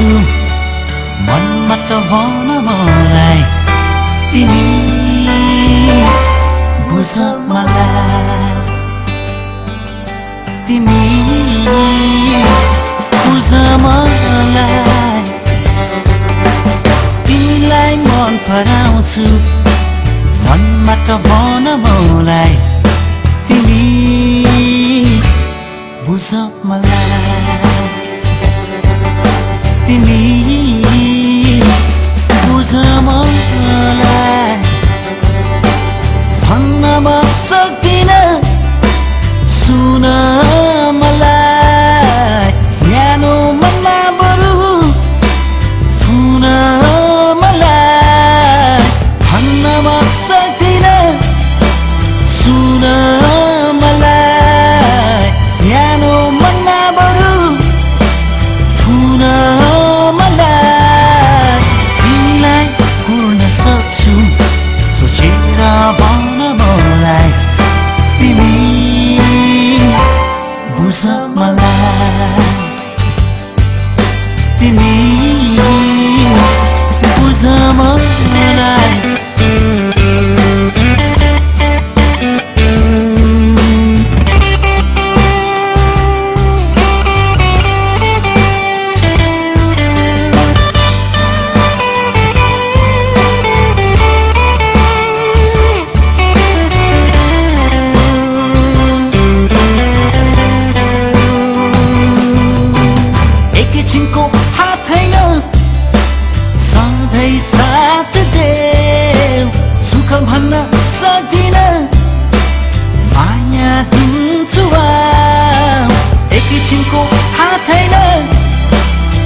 मनमा त भन मलाई तिमी बुझ मलाई तिमी बुझ मलाई तिमीलाई मन पराउँछु मनमा त भन मलाई तिमी बुझ मलाई बुझ मलाई तिमी बुझ 千局下體能，上體殺得掉，蘇坎恨啊殺得能，馬呀頂住啊，一個千局下體能，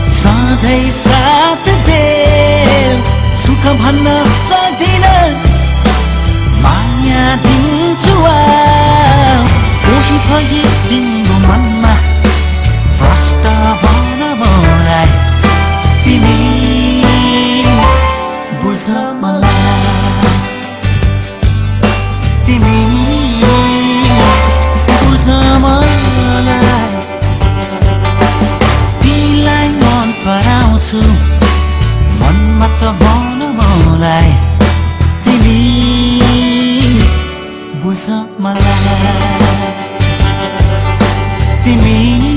上體殺得掉，蘇坎恨啊殺得能，馬呀頂住啊，過去怕一定。पराउँछु मनमा त भन मलाई तिमी बुझ मलाई। तिमी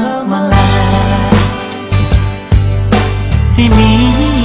怎么来的谜？